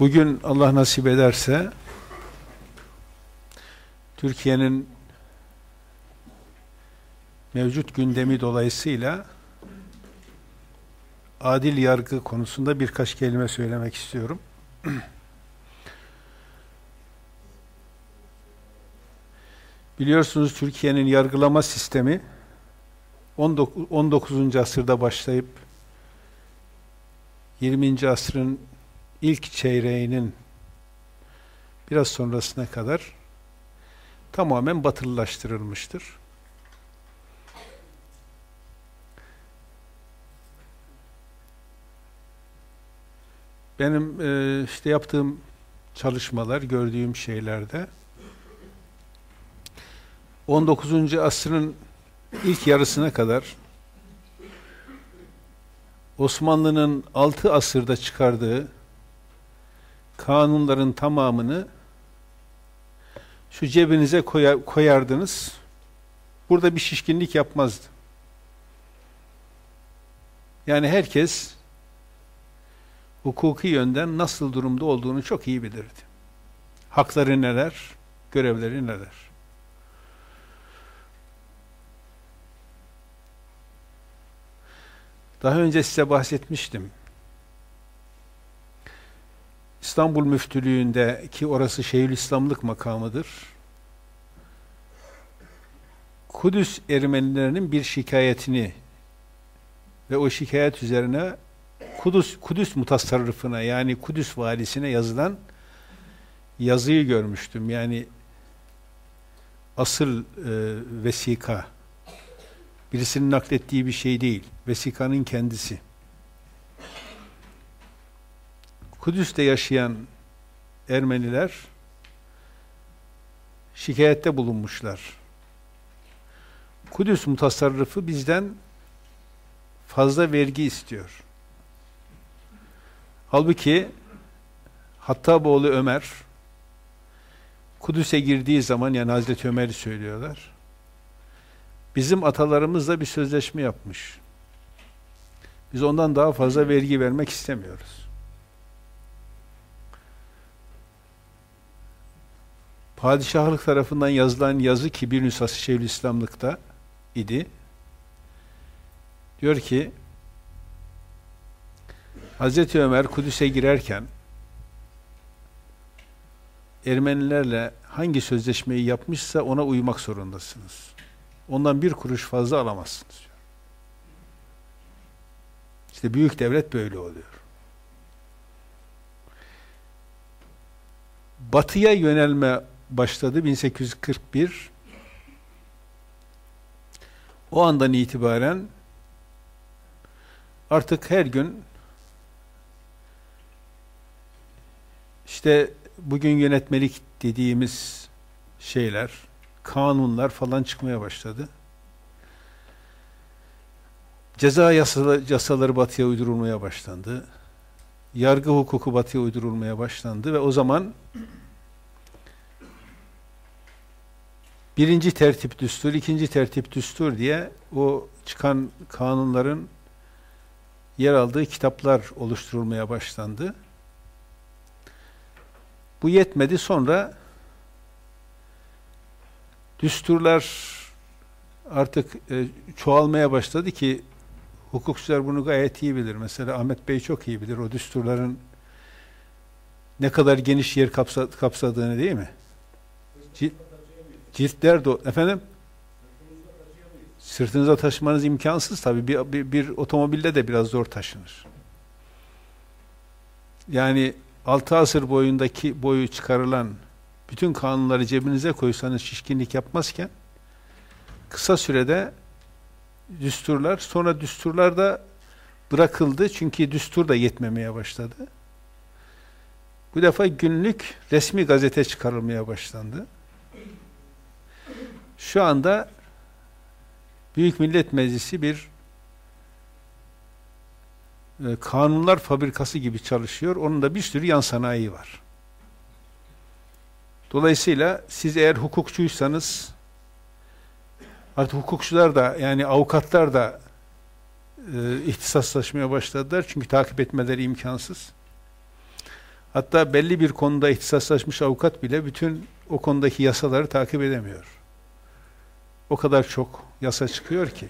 Bugün Allah nasip ederse Türkiye'nin mevcut gündemi dolayısıyla adil yargı konusunda birkaç kelime söylemek istiyorum. Biliyorsunuz Türkiye'nin yargılama sistemi 19. asırda başlayıp 20. asrın ilk çeyreğinin biraz sonrasına kadar tamamen batılılaştırılmıştır. Benim e, işte yaptığım çalışmalar, gördüğüm şeylerde 19. asrın ilk yarısına kadar Osmanlı'nın 6 asırda çıkardığı kanunların tamamını şu cebinize koyar, koyardınız. Burada bir şişkinlik yapmazdı. Yani herkes hukuki yönden nasıl durumda olduğunu çok iyi bilirdi. Hakları neler, görevleri neler. Daha önce size bahsetmiştim. İstanbul Müftülüğü'nde ki orası Şeyhülislamlık makamıdır. Kudüs Ermenilerinin bir şikayetini ve o şikayet üzerine Kudüs, Kudüs mutasarrıfına yani Kudüs valisine yazılan yazıyı görmüştüm. Yani asıl e, vesika birisinin naklettiği bir şey değil. Vesikanın kendisi. Kudüs'te yaşayan Ermeniler şikayette bulunmuşlar. Kudüs mutasarrıfı bizden fazla vergi istiyor. Halbuki Hattaboğlu Ömer Kudüs'e girdiği zaman yani Hazreti Ömer'i söylüyorlar. Bizim atalarımızla bir sözleşme yapmış. Biz ondan daha fazla vergi vermek istemiyoruz. Padişahlık tarafından yazılan yazı ki bir nüshası Şeyhülislamlıkta idi. Diyor ki Hazreti Ömer Kudüs'e girerken Ermenilerle hangi sözleşmeyi yapmışsa ona uymak zorundasınız. Ondan bir kuruş fazla alamazsınız. İşte büyük devlet böyle oluyor. Batıya yönelme başladı 1841. O andan itibaren artık her gün işte bugün yönetmelik dediğimiz şeyler, kanunlar falan çıkmaya başladı. Ceza yasaları, yasaları batıya uydurulmaya başlandı. Yargı hukuku batıya uydurulmaya başlandı ve o zaman birinci tertip düstur, ikinci tertip düstur diye o çıkan kanunların yer aldığı kitaplar oluşturulmaya başlandı. Bu yetmedi. Sonra düsturlar artık e, çoğalmaya başladı ki hukukçular bunu gayet iyi bilir. Mesela Ahmet Bey çok iyi bilir o düsturların ne kadar geniş yer kapsa, kapsadığını değil mi? Cil, ciltler de efendim sırtınıza taşımanız imkansız tabi bir, bir, bir otomobilde de biraz zor taşınır. Yani 6 asır boyundaki boyu çıkarılan bütün kanunları cebinize koysanız şişkinlik yapmazken kısa sürede düsturlar, sonra düsturlar da bırakıldı çünkü düstur da yetmemeye başladı. Bu defa günlük resmi gazete çıkarılmaya başlandı. Şu anda Büyük Millet Meclisi bir e, kanunlar fabrikası gibi çalışıyor. Onun da bir sürü yan sanayi var. Dolayısıyla siz eğer hukukçuysanız artık hukukçular da yani avukatlar da e, ihtisaslaşmaya başladılar. Çünkü takip etmeleri imkansız. Hatta belli bir konuda ihtisaslaşmış avukat bile bütün o konudaki yasaları takip edemiyor. O kadar çok yasa çıkıyor ki.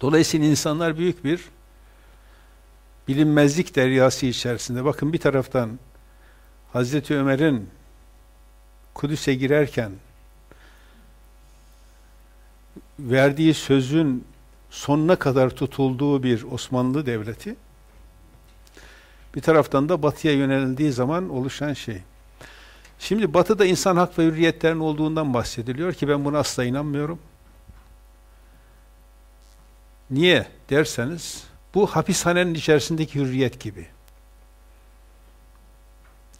Dolayısıyla insanlar büyük bir bilinmezlik deryası içerisinde. Bakın bir taraftan Hazreti Ömer'in Kudüs'e girerken verdiği sözün sonuna kadar tutulduğu bir Osmanlı devleti bir taraftan da batıya yöneldiği zaman oluşan şey. Şimdi batıda insan hak ve hürriyetlerin olduğundan bahsediliyor ki ben buna asla inanmıyorum. Niye derseniz bu hapishanenin içerisindeki hürriyet gibi.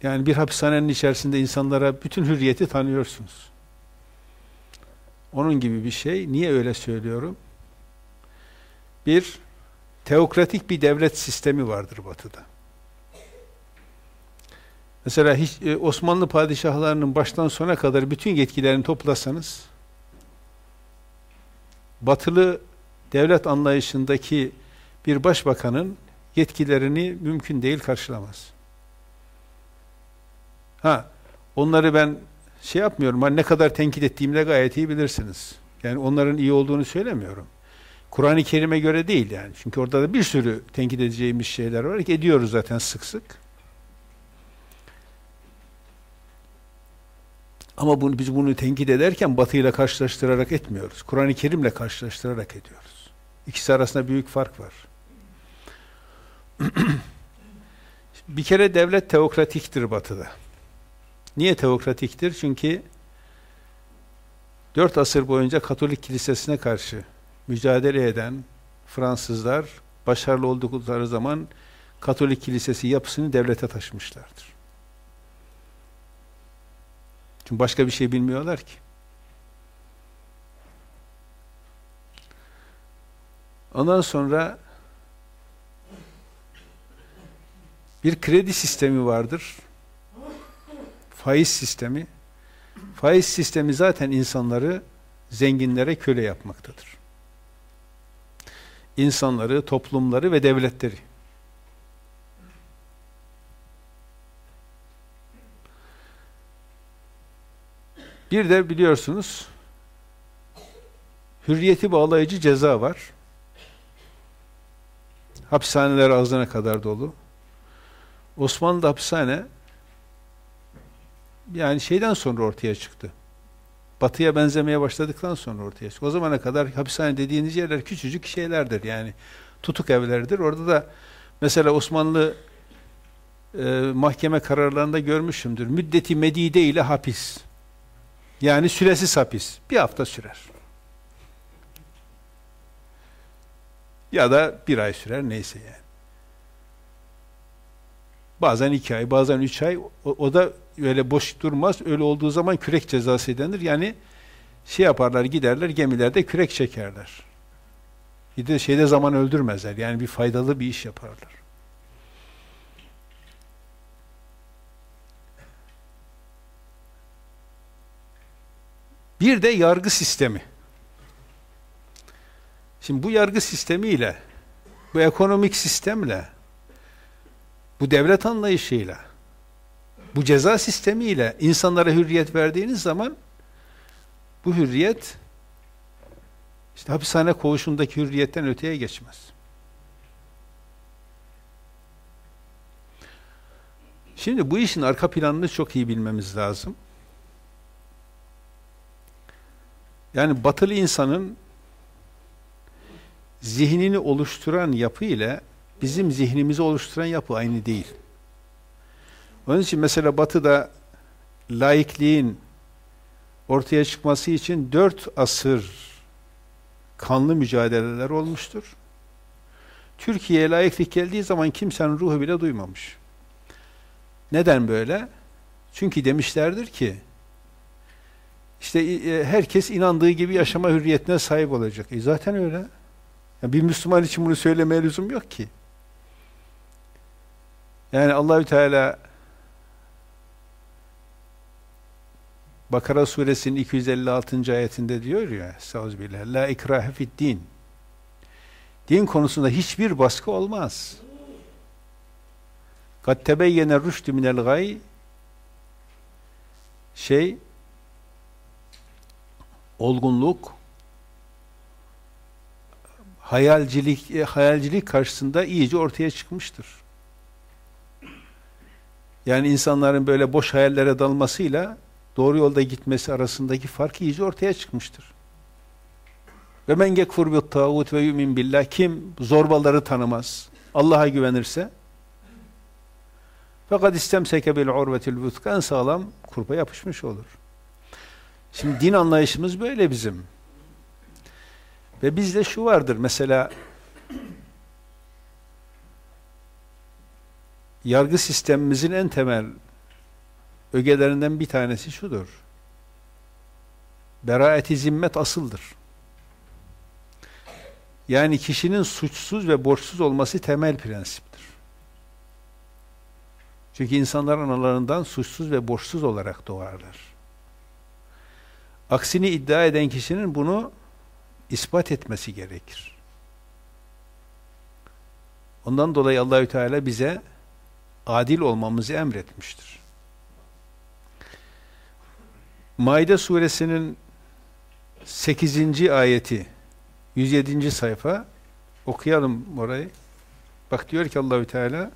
Yani bir hapishanenin içerisinde insanlara bütün hürriyeti tanıyorsunuz. Onun gibi bir şey. Niye öyle söylüyorum? Bir, teokratik bir devlet sistemi vardır batıda. Mesela hiç e, Osmanlı padişahlarının baştan sona kadar bütün yetkilerini toplasanız batılı devlet anlayışındaki bir başbakanın yetkilerini mümkün değil karşılamaz. Ha, onları ben şey yapmıyorum. Hani ne kadar tenkit ettiğimde gayet iyi bilirsiniz. Yani onların iyi olduğunu söylemiyorum. Kur'an-ı Kerim'e göre değil yani. Çünkü orada da bir sürü tenkit edeceğimiz şeyler var ki ediyoruz zaten sık sık. Ama bunu, biz bunu tenkit ederken Batı ile karşılaştırarak etmiyoruz. Kur'an-ı Kerim'le karşılaştırarak ediyoruz. İkisi arasında büyük fark var. bir kere devlet teokratiktir Batı'da. Niye teokratiktir? Çünkü dört asır boyunca Katolik Kilisesi'ne karşı mücadele eden Fransızlar başarılı oldukları zaman Katolik Kilisesi yapısını devlete taşımışlardır. Çünkü başka bir şey bilmiyorlar ki. Ondan sonra bir kredi sistemi vardır. Faiz sistemi. Faiz sistemi zaten insanları zenginlere köle yapmaktadır. İnsanları, toplumları ve devletleri. Bir de biliyorsunuz hürriyeti bağlayıcı ceza var. Hapishaneler ağzına kadar dolu. Osmanlı'da hapishane yani şeyden sonra ortaya çıktı. Batıya benzemeye başladıktan sonra ortaya çıktı. O zamana kadar hapishane dediğiniz yerler küçücük şeylerdir yani. Tutuk evlerdir. Orada da mesela Osmanlı e, mahkeme kararlarında görmüşümdür. Müddeti medide ile hapis. Yani süresiz hapis. Bir hafta sürer. Ya da bir ay sürer neyse yani. Bazen iki ay, bazen üç ay. O, o da öyle boş durmaz. Öyle olduğu zaman kürek cezası denir. Yani şey yaparlar, giderler gemilerde kürek çekerler. Bir de şeyde zaman öldürmezler. Yani bir faydalı bir iş yaparlar. Bir de yargı sistemi. Şimdi bu yargı sistemiyle, bu ekonomik sistemle, bu devlet anlayışıyla, bu ceza sistemiyle insanlara hürriyet verdiğiniz zaman bu hürriyet işte hapishane koğuşundaki hürriyetten öteye geçmez. Şimdi bu işin arka planını çok iyi bilmemiz lazım. Yani batılı insanın zihnini oluşturan yapı ile bizim zihnimizi oluşturan yapı aynı değil. Onun için mesela batıda laikliğin ortaya çıkması için dört asır kanlı mücadeleler olmuştur. Türkiye'ye laiklik geldiği zaman kimsenin ruhu bile duymamış. Neden böyle? Çünkü demişlerdir ki işte e, herkes inandığı gibi yaşama hürriyetine sahip olacak. E zaten öyle. Yani bir Müslüman için bunu söylemeye lüzum yok ki. Yani Allahü Teala Bakara suresinin 256. ayetinde diyor ya Estağfirullah. La ikrahe fid din. Din konusunda hiçbir baskı olmaz. kad tebeyyene rüştü minel gay şey olgunluk hayalcilik e, hayalcilik karşısında iyice ortaya çıkmıştır. Yani insanların böyle boş hayallere dalmasıyla doğru yolda gitmesi arasındaki fark iyice ortaya çıkmıştır. Ve men gekfur bit tağut ve yumin billah kim zorbaları tanımaz, Allah'a güvenirse fakat istemseke bil urvetil vuthka en sağlam kurpa yapışmış olur. Şimdi din anlayışımız böyle bizim. Ve bizde şu vardır mesela yargı sistemimizin en temel ögelerinden bir tanesi şudur. Beraeti zimmet asıldır. Yani kişinin suçsuz ve borçsuz olması temel prensiptir. Çünkü insanlar analarından suçsuz ve borçsuz olarak doğarlar. Aksini iddia eden kişinin bunu ispat etmesi gerekir. Ondan dolayı Allahü Teala bize adil olmamızı emretmiştir. Maide suresinin 8. ayeti 107. sayfa okuyalım orayı. Bak diyor ki Allahü Teala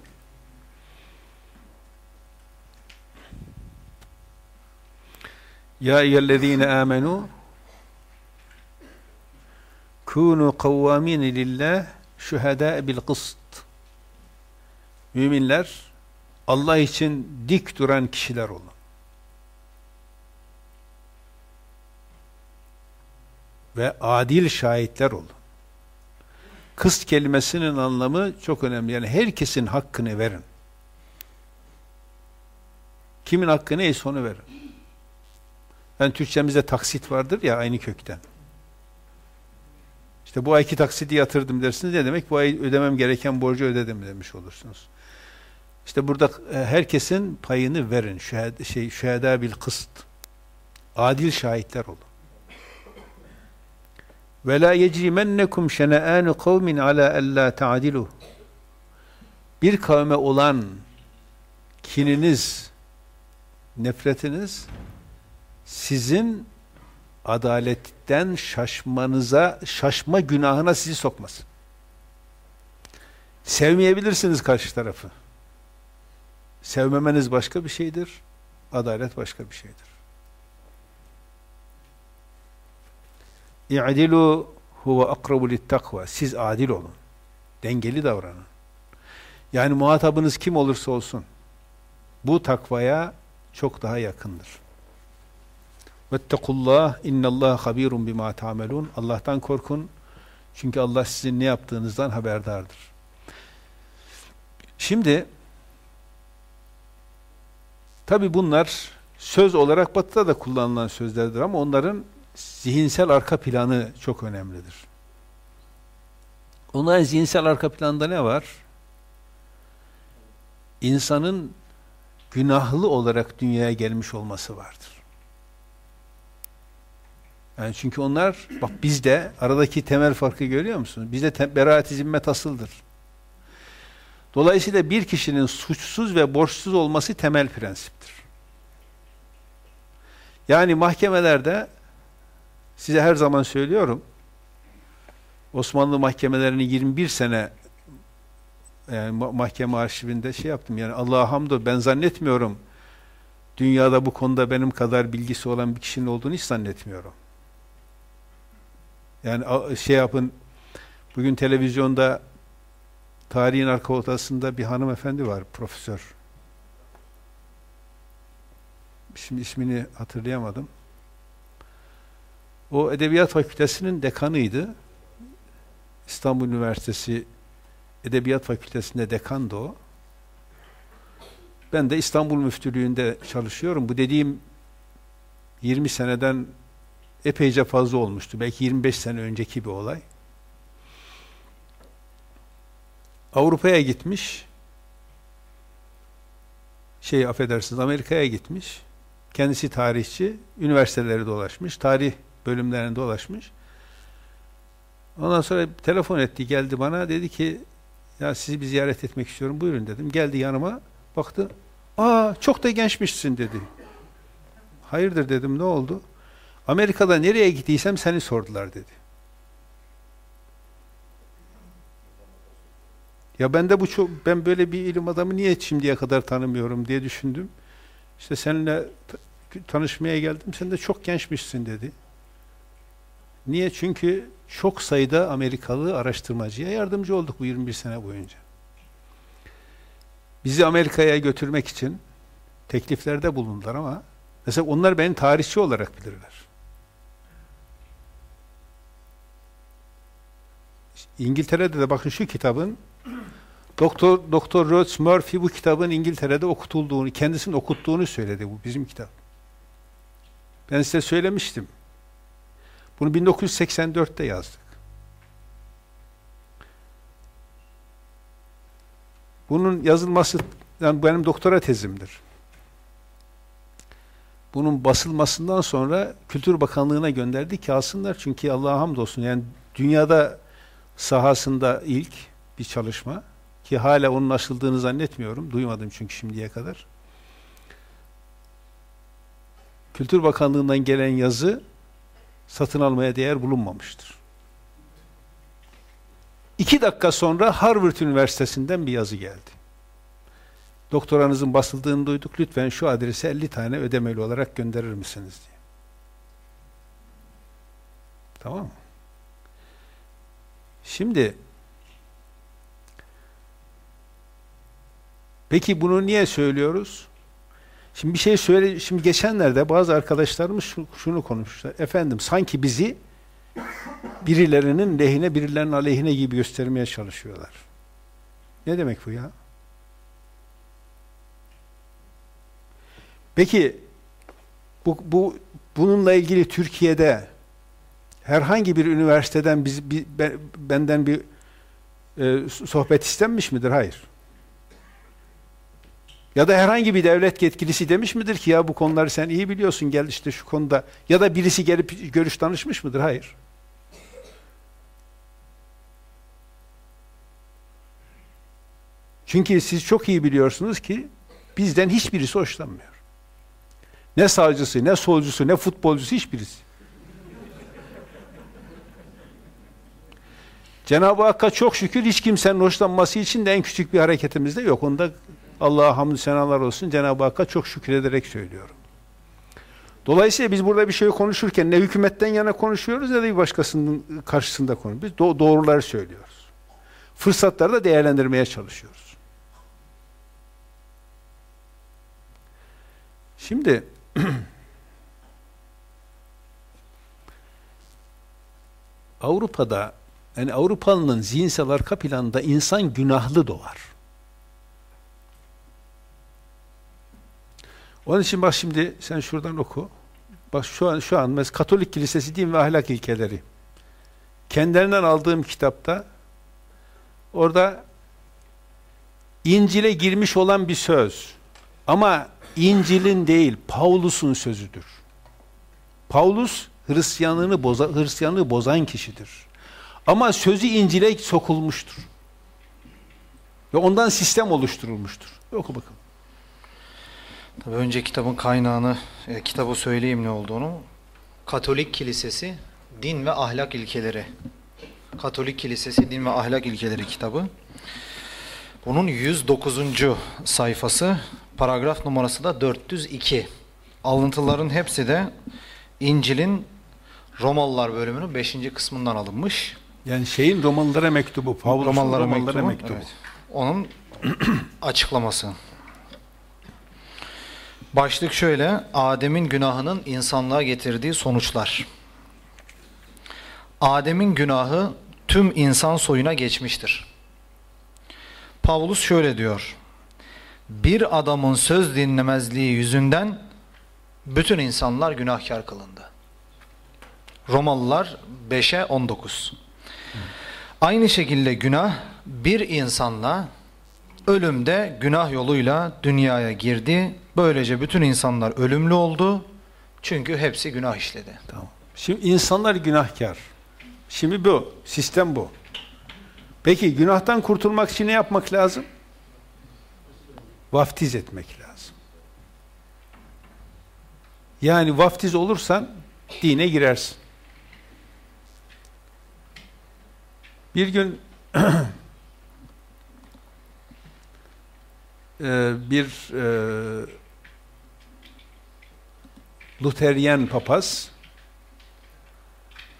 Ya eyyühellezine amenu kunu kavvamin lillah şuhada bil kıst Müminler Allah için dik duran kişiler olun. Ve adil şahitler olun. Kıst kelimesinin anlamı çok önemli. Yani herkesin hakkını verin. Kimin hakkı neyse onu verin. Yani Türkçemizde taksit vardır ya aynı kökten. İşte bu ayki taksidi yatırdım dersiniz ne demek? Bu ay ödemem gereken borcu ödedim demiş olursunuz. İşte burada e, herkesin payını verin. Şühed, şey, şühedâ bil kıst. Adil şahitler olun. Ve la yecrimennekum şene'ânu kavmin ala ella ta'dilu. Bir kavme olan kininiz, nefretiniz sizin adaletten şaşmanıza, şaşma günahına sizi sokmasın. Sevmeyebilirsiniz karşı tarafı. Sevmemeniz başka bir şeydir, adalet başka bir şeydir. İ'dilu huve akrabu littakva. Siz adil olun. Dengeli davranın. Yani muhatabınız kim olursa olsun bu takvaya çok daha yakındır. Vettekullah innallah habirun bima ta'melun. Allah'tan korkun. Çünkü Allah sizin ne yaptığınızdan haberdardır. Şimdi tabi bunlar söz olarak batıda da kullanılan sözlerdir ama onların zihinsel arka planı çok önemlidir. Onların zihinsel arka planında ne var? İnsanın günahlı olarak dünyaya gelmiş olması vardır. Yani çünkü onlar, bak bizde aradaki temel farkı görüyor musunuz? Bizde beraat-i zimmet asıldır. Dolayısıyla bir kişinin suçsuz ve borçsuz olması temel prensiptir. Yani mahkemelerde size her zaman söylüyorum Osmanlı mahkemelerini 21 sene yani mahkeme arşivinde şey yaptım yani Allah'a hamd ben zannetmiyorum dünyada bu konuda benim kadar bilgisi olan bir kişinin olduğunu hiç zannetmiyorum. Yani şey yapın, bugün televizyonda tarihin arka ortasında bir hanımefendi var, profesör. Şimdi ismini hatırlayamadım. O Edebiyat Fakültesinin dekanıydı. İstanbul Üniversitesi Edebiyat Fakültesi'nde dekandı o. Ben de İstanbul Müftülüğü'nde çalışıyorum. Bu dediğim 20 seneden epeyce fazla olmuştu. Belki 25 sene önceki bir olay. Avrupa'ya gitmiş. Şey affedersiniz Amerika'ya gitmiş. Kendisi tarihçi. Üniversiteleri dolaşmış. Tarih bölümlerine dolaşmış. Ondan sonra telefon etti geldi bana dedi ki ya sizi bir ziyaret etmek istiyorum buyurun dedim. Geldi yanıma Baktı. Aa çok da gençmişsin dedi. Hayırdır dedim ne oldu? Amerika'da nereye gittiysem seni sordular dedi. Ya ben de bu çok ben böyle bir ilim adamı niye şimdiye kadar tanımıyorum diye düşündüm. İşte seninle tanışmaya geldim. Sen de çok gençmişsin dedi. Niye? Çünkü çok sayıda Amerikalı araştırmacıya yardımcı olduk bu 21 sene boyunca. Bizi Amerika'ya götürmek için tekliflerde bulundular ama mesela onlar beni tarihçi olarak bilirler. İngiltere'de de bakın şu kitabın Doktor Doktor Rhodes Murphy bu kitabın İngiltere'de okutulduğunu, kendisinin okuttuğunu söyledi bu bizim kitap. Ben size söylemiştim. Bunu 1984'te yazdık. Bunun yazılması yani benim doktora tezimdir. Bunun basılmasından sonra Kültür Bakanlığı'na gönderdik ki alsınlar. Çünkü Allah'a hamdolsun yani dünyada sahasında ilk bir çalışma ki hala onun açıldığını zannetmiyorum. Duymadım çünkü şimdiye kadar. Kültür Bakanlığı'ndan gelen yazı satın almaya değer bulunmamıştır. İki dakika sonra Harvard Üniversitesi'nden bir yazı geldi. Doktoranızın basıldığını duyduk. Lütfen şu adrese 50 tane ödemeli olarak gönderir misiniz diye. Tamam mı? Şimdi Peki bunu niye söylüyoruz? Şimdi bir şey söyle, şimdi geçenlerde bazı arkadaşlarımız şunu konuşmuşlar. Efendim sanki bizi birilerinin lehine, birilerinin aleyhine gibi göstermeye çalışıyorlar. Ne demek bu ya? Peki bu, bu bununla ilgili Türkiye'de herhangi bir üniversiteden biz, bir, benden bir e, sohbet istenmiş midir? Hayır. Ya da herhangi bir devlet yetkilisi demiş midir ki ya bu konuları sen iyi biliyorsun gel işte şu konuda. Ya da birisi gelip görüş danışmış mıdır? Hayır. Çünkü siz çok iyi biliyorsunuz ki bizden hiçbirisi hoşlanmıyor. Ne savcısı, ne solcusu, ne futbolcusu hiçbirisi. Cenab-ı Hakk'a çok şükür hiç kimsenin hoşlanması için de en küçük bir hareketimiz de yok. Onda Allah'a hamdü senalar olsun. Cenab-ı Hakk'a çok şükrederek söylüyorum. Dolayısıyla biz burada bir şey konuşurken ne hükümetten yana konuşuyoruz ne de bir başkasının karşısında konuşuyoruz. Biz do doğruları söylüyoruz. Fırsatları da değerlendirmeye çalışıyoruz. Şimdi Avrupa'da yani Avrupalının zihinsel arka planında insan günahlı doğar. Onun için bak şimdi sen şuradan oku. Bak şu an şu an mesela Katolik Kilisesi din ve ahlak ilkeleri. Kendilerinden aldığım kitapta orada İncil'e girmiş olan bir söz. Ama İncil'in değil, Paulus'un sözüdür. Paulus Hristiyanlığını bozan, Hristiyanlığı bozan kişidir. Ama sözü İncil'e sokulmuştur. Ve ondan sistem oluşturulmuştur. Oku bakalım. Tabii önce kitabın kaynağını, e, kitabı söyleyeyim ne olduğunu. Katolik Kilisesi Din ve Ahlak İlkeleri. Katolik Kilisesi Din ve Ahlak İlkeleri kitabı. Bunun 109. sayfası, paragraf numarası da 402. Alıntıların hepsi de İncil'in Romalılar bölümünün 5. kısmından alınmış. Yani şeyin Romalılara mektubu, Pavlus'un Romalılara, Romalılara mektubu. mektubu. Evet. Onun açıklaması. Başlık şöyle, Adem'in günahının insanlığa getirdiği sonuçlar. Adem'in günahı tüm insan soyuna geçmiştir. Pavlus şöyle diyor, bir adamın söz dinlemezliği yüzünden bütün insanlar günahkar kılındı. Romalılar 5'e 19. Aynı şekilde günah bir insanla ölümde günah yoluyla dünyaya girdi. Böylece bütün insanlar ölümlü oldu. Çünkü hepsi günah işledi. Tamam. Şimdi insanlar günahkar. Şimdi bu, sistem bu. Peki günahtan kurtulmak için ne yapmak lazım? vaftiz etmek lazım. Yani vaftiz olursan dine girersin. Bir gün e, bir e, Luteryen papaz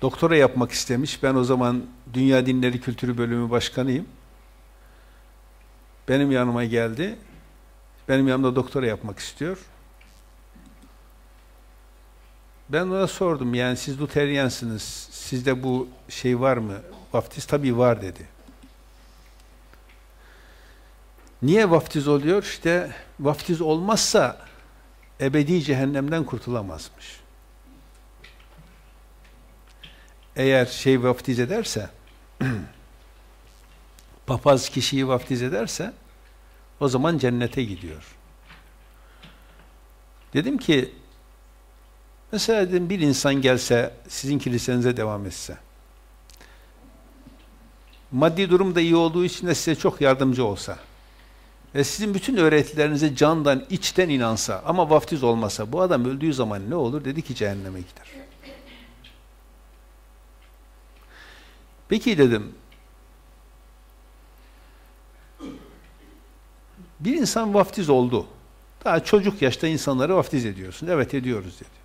doktora yapmak istemiş. Ben o zaman Dünya Dinleri Kültürü Bölümü Başkanıyım. Benim yanıma geldi. Benim yanımda doktora yapmak istiyor. Ben ona sordum yani siz Luteryensiniz. Sizde bu şey var mı? Vaftiz tabii var dedi. Niye vaftiz oluyor? İşte vaftiz olmazsa ebedi cehennemden kurtulamazmış. Eğer şey vaftiz ederse papaz kişiyi vaftiz ederse o zaman cennete gidiyor. Dedim ki mesela dedim bir insan gelse sizin kilisenize devam etse maddi durum da iyi olduğu için de size çok yardımcı olsa ve sizin bütün öğretilerinize candan, içten inansa ama vaftiz olmasa bu adam öldüğü zaman ne olur? Dedi ki cehenneme gider. Peki dedim bir insan vaftiz oldu. Daha çocuk yaşta insanları vaftiz ediyorsun. Evet ediyoruz dedi.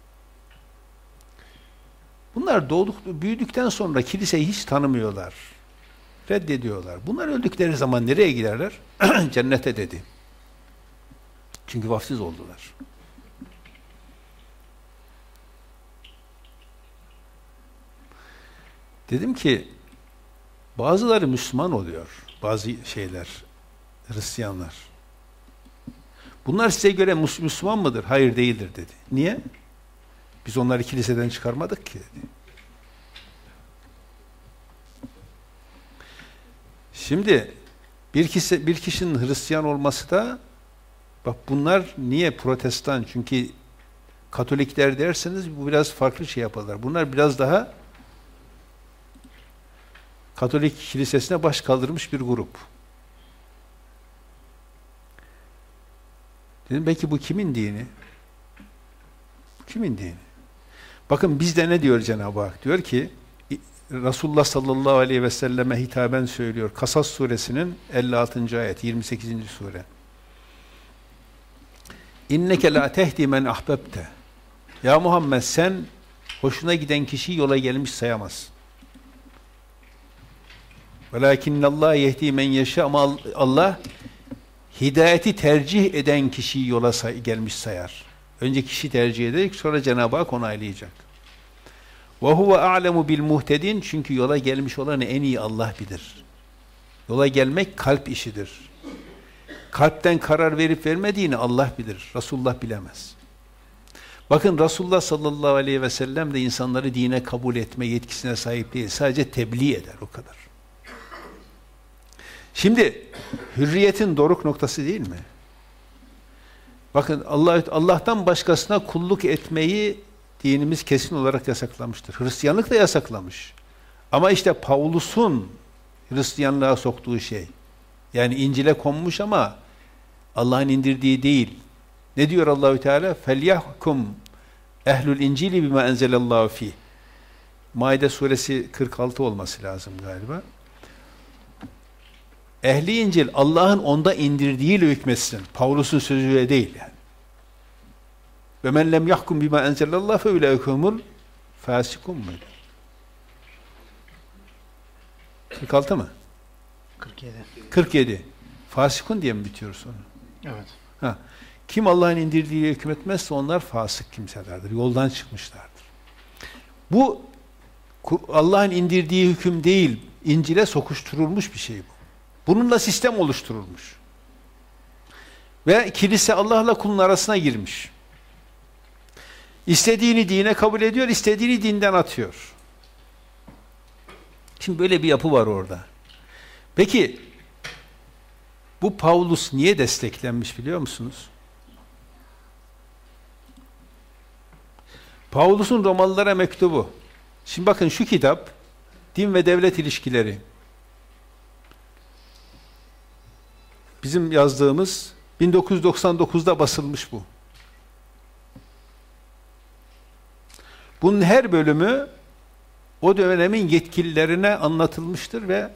Bunlar doğduk, büyüdükten sonra kiliseyi hiç tanımıyorlar reddediyorlar. Bunlar öldükleri zaman nereye giderler? Cennete dedi. Çünkü vaftiz oldular. Dedim ki bazıları Müslüman oluyor. Bazı şeyler, Hristiyanlar. Bunlar size göre Müslüman mıdır? Hayır değildir dedi. Niye? Biz onları kiliseden çıkarmadık ki dedi. Şimdi bir kişi bir kişinin Hristiyan olması da bak bunlar niye protestan? Çünkü Katolikler derseniz bu biraz farklı şey yaparlar. Bunlar biraz daha Katolik kilisesine baş kaldırmış bir grup. Dedim belki bu kimin dini? Kimin dini? Bakın bizde ne diyor Cenab-ı Hak? Diyor ki Resulullah sallallahu aleyhi ve selleme hitaben söylüyor. Kasas suresinin 56. ayet, 28. sure. İnneke la tehdi men ahbebte. Ya Muhammed sen hoşuna giden kişiyi yola gelmiş sayamazsın. Velakinnallah yehdi men yeşe ama Allah hidayeti tercih eden kişiyi yola gelmiş sayar. Önce kişi tercih edecek, sonra Cenab-ı Hak onaylayacak. Ve huve a'lemu bil muhtedin çünkü yola gelmiş olanı en iyi Allah bilir. Yola gelmek kalp işidir. Kalpten karar verip vermediğini Allah bilir. Resulullah bilemez. Bakın Resulullah sallallahu aleyhi ve sellem de insanları dine kabul etme yetkisine sahip değil. Sadece tebliğ eder o kadar. Şimdi hürriyetin doruk noktası değil mi? Bakın Allah Allah'tan başkasına kulluk etmeyi dinimiz kesin olarak yasaklamıştır. Hristiyanlık da yasaklamış. Ama işte Pavlus'un Hristiyanlığa soktuğu şey. Yani İncil'e konmuş ama Allah'ın indirdiği değil. Ne diyor Allahü Teala? Felyahkum ehlül incili bima enzelallahu fi. Maide suresi 46 olması lazım galiba. Ehli İncil Allah'ın onda indirdiğiyle hükmetsin. Pavlus'un sözüyle değil yani. Ve men lem yahkum bima enzelallah fe ulaikumul fasikun mu? 46 mı? 47. 47. Fasikun diye mi bitiyor sonu? Evet. Ha. Kim Allah'ın indirdiğiyle hükmetmezse onlar fasık kimselerdir. Yoldan çıkmışlardır. Bu Allah'ın indirdiği hüküm değil, İncil'e sokuşturulmuş bir şey bu. Bununla sistem oluşturulmuş. Ve kilise Allah'la kulun arasına girmiş. İstediğini dine kabul ediyor, istediğini dinden atıyor. Şimdi böyle bir yapı var orada. Peki bu Paulus niye desteklenmiş biliyor musunuz? Paulus'un Romalılara mektubu. Şimdi bakın şu kitap din ve devlet ilişkileri. Bizim yazdığımız 1999'da basılmış bu. Bunun her bölümü o dönemin yetkililerine anlatılmıştır ve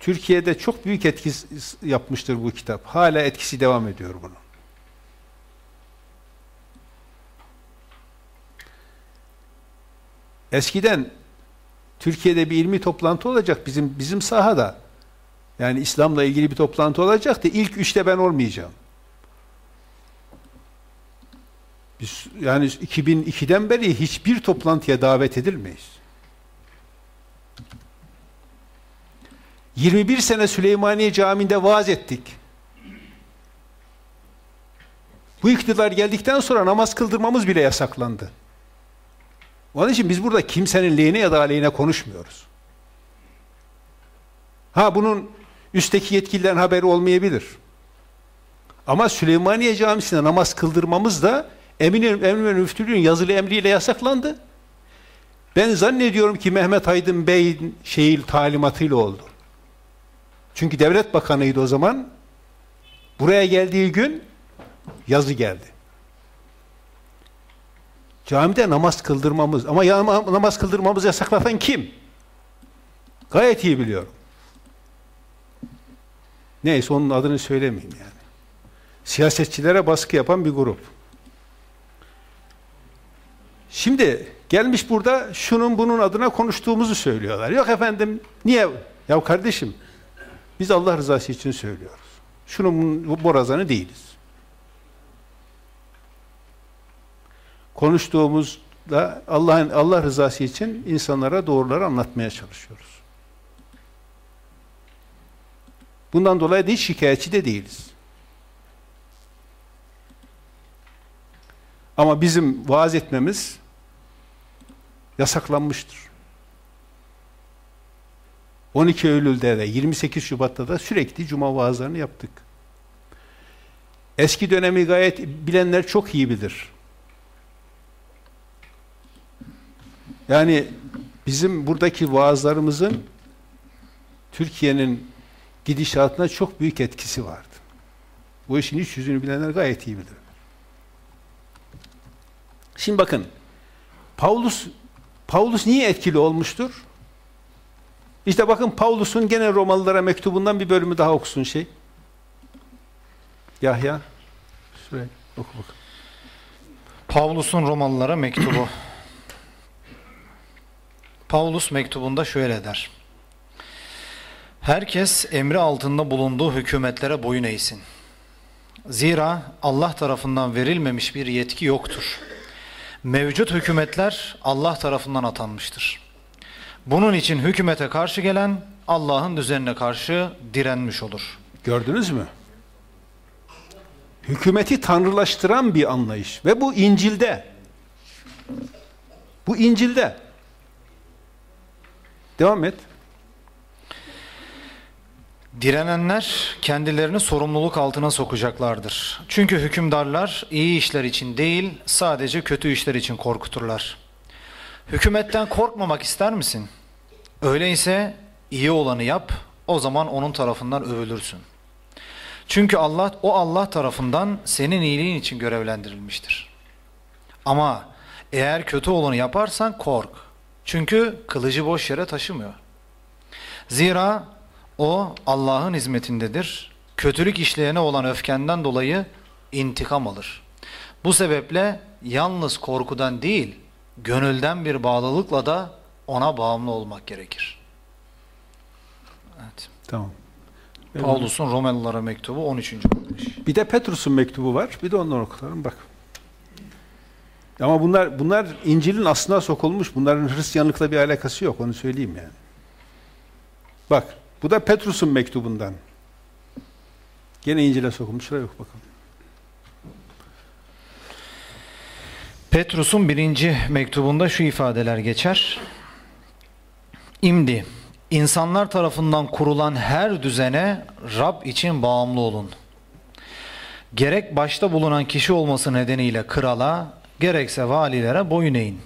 Türkiye'de çok büyük etkisi yapmıştır bu kitap. Hala etkisi devam ediyor bunun. Eskiden Türkiye'de bir ilmi toplantı olacak bizim bizim sahada. Yani İslam'la ilgili bir toplantı olacak da ilk üçte ben olmayacağım. Biz yani 2002'den beri hiçbir toplantıya davet edilmeyiz. 21 sene Süleymaniye Camii'nde vaaz ettik. Bu iktidar geldikten sonra namaz kıldırmamız bile yasaklandı. Onun için biz burada kimsenin lehine ya da aleyhine konuşmuyoruz. Ha bunun üstteki yetkililerin haberi olmayabilir. Ama Süleymaniye Camisi'nde namaz kıldırmamız da Emin Emin Müftülüğün yazılı emriyle yasaklandı. Ben zannediyorum ki Mehmet Aydın Bey'in şeyil talimatıyla oldu. Çünkü devlet bakanıydı o zaman. Buraya geldiği gün yazı geldi. Camide namaz kıldırmamız ama ya, namaz kıldırmamız yasaklatan kim? Gayet iyi biliyorum. Neyse onun adını söylemeyeyim yani. Siyasetçilere baskı yapan bir grup. Şimdi gelmiş burada şunun bunun adına konuştuğumuzu söylüyorlar. Yok efendim niye? Ya kardeşim biz Allah rızası için söylüyoruz. Şunun borazanı değiliz. Konuştuğumuzda Allah'ın Allah rızası için insanlara doğruları anlatmaya çalışıyoruz. Bundan dolayı da hiç şikayetçi de değiliz. Ama bizim vaaz etmemiz yasaklanmıştır. 12 Eylül'de de 28 Şubat'ta da sürekli cuma vaazlarını yaptık. Eski dönemi gayet bilenler çok iyi bilir. Yani bizim buradaki vaazlarımızın Türkiye'nin gidişatına çok büyük etkisi vardı. Bu işin iç yüzünü bilenler gayet iyi bilir. Şimdi bakın, Paulus Paulus niye etkili olmuştur? İşte bakın Paulus'un gene Romalılara mektubundan bir bölümü daha okusun şey. Yahya. Şuraya oku bakın. Paulus'un Romalılara mektubu. Paulus mektubunda şöyle der. Herkes emri altında bulunduğu hükümetlere boyun eğsin. Zira Allah tarafından verilmemiş bir yetki yoktur. Mevcut hükümetler Allah tarafından atanmıştır. Bunun için hükümete karşı gelen Allah'ın düzenine karşı direnmiş olur. Gördünüz mü? Hükümeti tanrılaştıran bir anlayış ve bu İncil'de. Bu İncil'de. Devam et. Direnenler kendilerini sorumluluk altına sokacaklardır. Çünkü hükümdarlar iyi işler için değil, sadece kötü işler için korkuturlar. Hükümetten korkmamak ister misin? Öyleyse iyi olanı yap, o zaman onun tarafından övülürsün. Çünkü Allah o Allah tarafından senin iyiliğin için görevlendirilmiştir. Ama eğer kötü olanı yaparsan kork. Çünkü kılıcı boş yere taşımıyor. Zira o Allah'ın hizmetindedir. Kötülük işleyene olan öfkenden dolayı intikam alır. Bu sebeple yalnız korkudan değil, gönülden bir bağlılıkla da ona bağımlı olmak gerekir. Evet. Tamam. Paulus'un Romalılara mektubu 13. Bir de Petrus'un mektubu var. Bir de ondan okuyalım bak. Ama bunlar bunlar İncil'in aslına sokulmuş. Bunların Hristiyanlıkla bir alakası yok. Onu söyleyeyim yani. Bak. Bu da Petrus'un mektubundan. Gene İncil'e sokulmuş. Şuraya yok bakalım. Petrus'un birinci mektubunda şu ifadeler geçer. İmdi, insanlar tarafından kurulan her düzene Rab için bağımlı olun. Gerek başta bulunan kişi olması nedeniyle krala, gerekse valilere boyun eğin.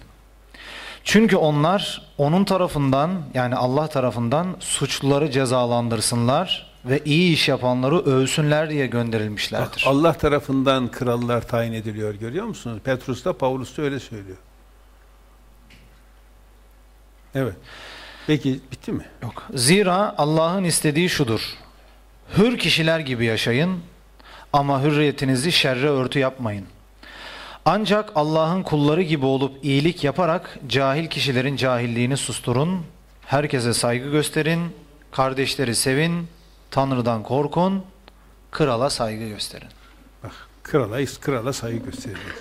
Çünkü onlar onun tarafından yani Allah tarafından suçluları cezalandırsınlar ve iyi iş yapanları övsünler diye gönderilmişlerdir. Bak, Allah tarafından krallar tayin ediliyor görüyor musunuz? Petrus da Paulus da öyle söylüyor. Evet. Peki bitti mi? Yok. Zira Allah'ın istediği şudur. Hür kişiler gibi yaşayın ama hürriyetinizi şerre örtü yapmayın. Ancak Allah'ın kulları gibi olup iyilik yaparak cahil kişilerin cahilliğini susturun, herkese saygı gösterin, kardeşleri sevin, Tanrı'dan korkun, krala saygı gösterin. Bak krala, krala saygı göstereceğiz.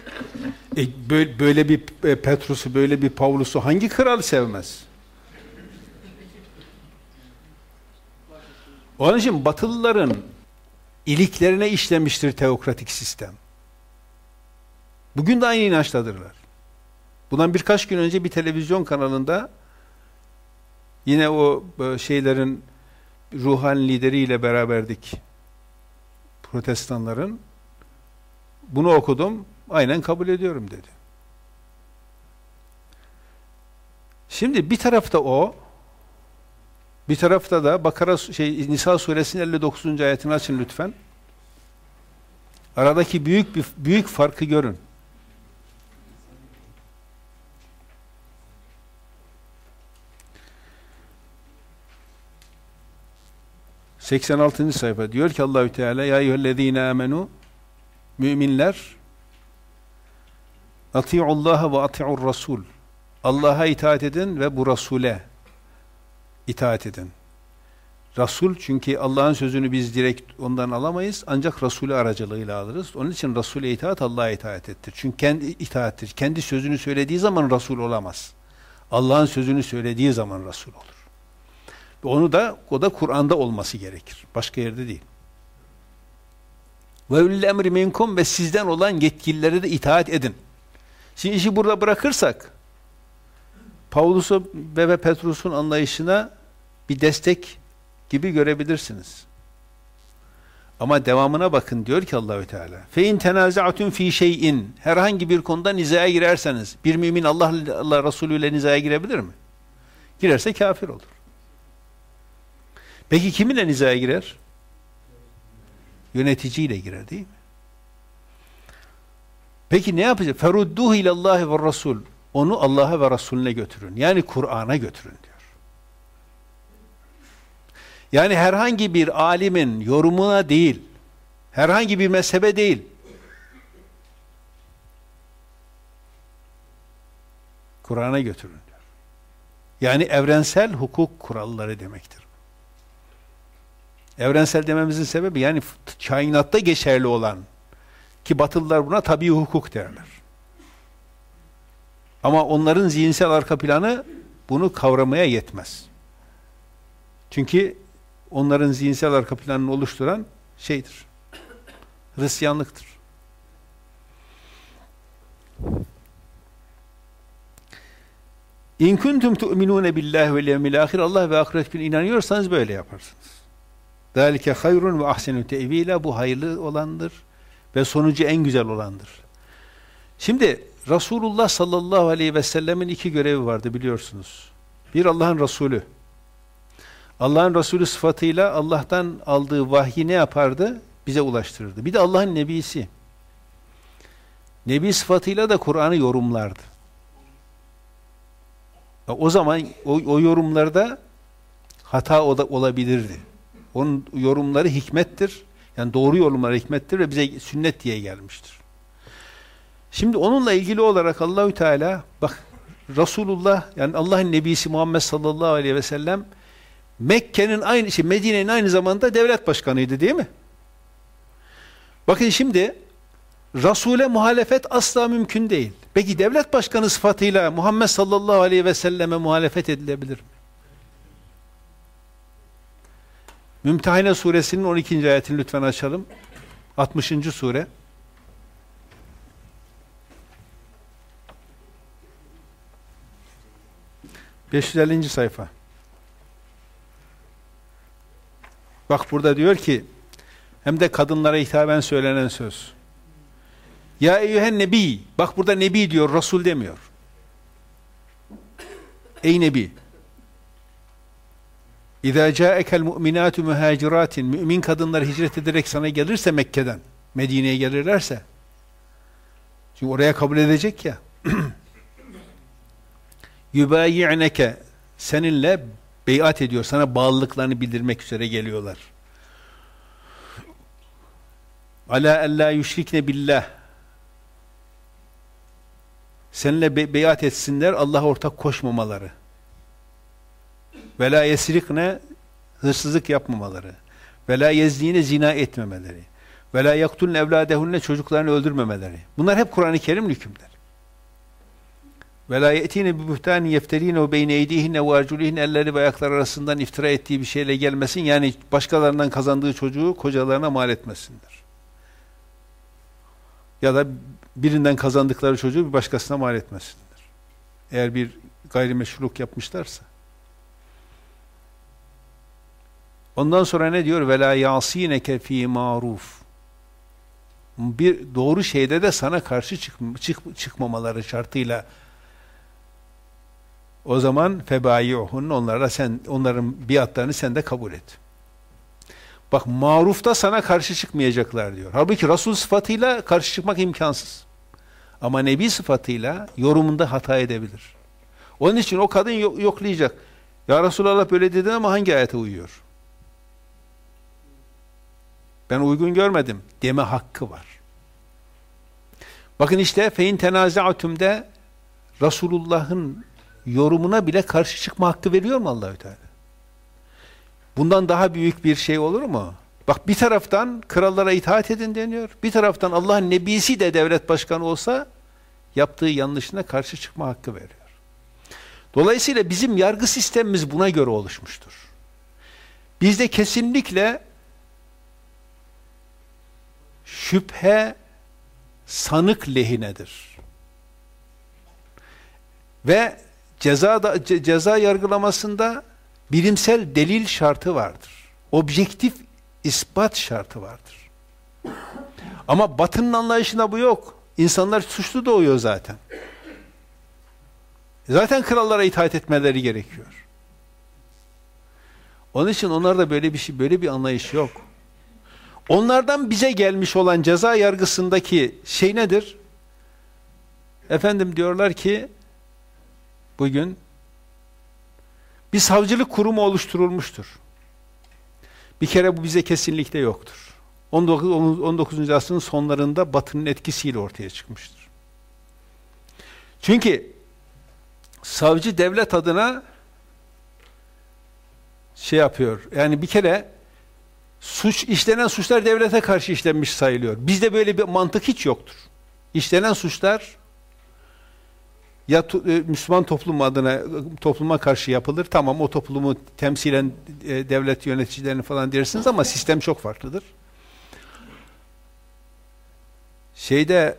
E, böyle, böyle bir e, Petrus'u, böyle bir Pavlus'u hangi kral sevmez? Onun için Batılıların iliklerine işlemiştir teokratik sistem. Bugün de aynı inançtadırlar. Bundan birkaç gün önce bir televizyon kanalında yine o e, şeylerin ruhani lideriyle beraberdik. Protestanların. Bunu okudum. Aynen kabul ediyorum dedi. Şimdi bir tarafta o bir tarafta da Bakara şey Nisa suresinin 59. ayetini açın lütfen. Aradaki büyük bir büyük farkı görün. 86. sayfa diyor ki Allahü Teala ya eyyühellezine amenu müminler atiullaha ve atiur rasul Allah'a itaat edin ve bu Rasule itaat edin. Rasul çünkü Allah'ın sözünü biz direkt ondan alamayız ancak Resulü aracılığıyla alırız. Onun için Resul'e itaat Allah'a itaat ettir. Çünkü kendi itaattir. Kendi sözünü söylediği zaman Resul olamaz. Allah'ın sözünü söylediği zaman Resul olur. Onu da o da Kur'an'da olması gerekir. Başka yerde değil. Ve ulil emri minkum ve sizden olan yetkililere de itaat edin. Şimdi işi burada bırakırsak Paulus'u ve Petrus'un anlayışına bir destek gibi görebilirsiniz. Ama devamına bakın diyor ki Allahü Teala. Fe in tenazaatun fi şeyin herhangi bir konuda nizaya girerseniz bir mümin Allah Allah Resulü ile nizaya girebilir mi? Girerse kafir olur. Peki kiminle nizaya girer? Yöneticiyle girer değil mi? Peki ne yapacak? Ferudduhu ilallahi ve rasul. Onu Allah'a ve Resulüne götürün. Yani Kur'an'a götürün diyor. Yani herhangi bir alimin yorumuna değil, herhangi bir mezhebe değil, Kur'an'a götürün diyor. Yani evrensel hukuk kuralları demektir. Evrensel dememizin sebebi yani kainatta geçerli olan ki batılılar buna tabi hukuk derler. Ama onların zihinsel arka planı bunu kavramaya yetmez. Çünkü onların zihinsel arka planını oluşturan şeydir. Hristiyanlıktır. İn kuntum tu'minune billahi vel yevmil ahir Allah ve ahiret günü inanıyorsanız böyle yaparsınız. ذَٰلِكَ hayrun ve ahsenu tevila Bu hayırlı olandır ve sonucu en güzel olandır. Şimdi Resulullah sallallahu aleyhi ve sellemin iki görevi vardı biliyorsunuz. Bir Allah'ın Resulü. Allah'ın Resulü sıfatıyla Allah'tan aldığı vahyi ne yapardı? Bize ulaştırırdı. Bir de Allah'ın Nebisi. Nebi sıfatıyla da Kur'an'ı yorumlardı. O zaman o, o yorumlarda hata olabilirdi. Onun yorumları hikmettir. Yani doğru yorumları hikmettir ve bize sünnet diye gelmiştir. Şimdi onunla ilgili olarak Allahü Teala bak Resulullah yani Allah'ın nebisi Muhammed sallallahu aleyhi ve sellem Mekke'nin aynı şey Medine'nin aynı zamanda devlet başkanıydı değil mi? Bakın şimdi Resul'e muhalefet asla mümkün değil. Peki devlet başkanı sıfatıyla Muhammed sallallahu aleyhi ve selleme muhalefet edilebilir mi? Mümtehine suresinin 12. ayetini lütfen açalım. 60. sure. ...550. sayfa. Bak burada diyor ki... ...hem de kadınlara hitaben söylenen söz. Ya eyyühen nebi... ...bak burada nebi diyor, Resul demiyor. Ey nebi... İzâ câekel mu'minâtu muhâcirâtin mümin kadınlar hicret ederek sana gelirse Mekke'den, Medine'ye gelirlerse çünkü oraya kabul edecek ya yübâyi'neke seninle beyat ediyor. Sana bağlılıklarını bildirmek üzere geliyorlar. Ala ella yüşrikne billah seninle be beyat etsinler Allah'a ortak koşmamaları. Ve la yesrikne hırsızlık yapmamaları. Ve la zina etmemeleri. Ve la yaktulne evladehunne çocuklarını öldürmemeleri. Bunlar hep Kur'an-ı Kerim hükümler. Ve la ye'tine bi buhtan yefterine beyne eydihinne ve arculihinne elleri ve ayakları arasından iftira ettiği bir şeyle gelmesin. Yani başkalarından kazandığı çocuğu kocalarına mal etmesinler. Ya da birinden kazandıkları çocuğu bir başkasına mal etmesinler. Eğer bir gayrimeşruluk yapmışlarsa. Ondan sonra ne diyor? La yasineke fi maruf. Bir doğru şeyde de sana karşı çık, çık, çıkmamaları şartıyla o zaman febayi'uhun onlara sen onların biatlarını sen de kabul et. Bak marufta sana karşı çıkmayacaklar diyor. Halbuki Resul sıfatıyla karşı çıkmak imkansız. Ama Nebi sıfatıyla yorumunda hata edebilir. Onun için o kadın yoklayacak. Ya Resulallah böyle dedin ama hangi ayete uyuyor? Ben uygun görmedim deme hakkı var. Bakın işte fein tenaza'tum'de Resulullah'ın yorumuna bile karşı çıkma hakkı veriyor mu Allahü Teala? Bundan daha büyük bir şey olur mu? Bak bir taraftan krallara itaat edin deniyor. Bir taraftan Allah'ın nebisi de devlet başkanı olsa yaptığı yanlışına karşı çıkma hakkı veriyor. Dolayısıyla bizim yargı sistemimiz buna göre oluşmuştur. Bizde kesinlikle şüphe sanık lehinedir. Ve ceza da, ce, ceza yargılamasında bilimsel delil şartı vardır. Objektif ispat şartı vardır. Ama batının anlayışında bu yok. İnsanlar suçlu doğuyor zaten. Zaten krallara itaat etmeleri gerekiyor. Onun için onlarda böyle bir şey, böyle bir anlayış yok. Onlardan bize gelmiş olan ceza yargısındaki şey nedir? Efendim diyorlar ki bugün bir savcılık kurumu oluşturulmuştur. Bir kere bu bize kesinlikle yoktur. 19. 19. asrın sonlarında Batı'nın etkisiyle ortaya çıkmıştır. Çünkü savcı devlet adına şey yapıyor. Yani bir kere suç işlenen suçlar devlete karşı işlenmiş sayılıyor. Bizde böyle bir mantık hiç yoktur. İşlenen suçlar ya e, Müslüman toplum adına topluma karşı yapılır. Tamam o toplumu temsilen e, devlet yöneticilerini falan dersiniz ama sistem çok farklıdır. Şeyde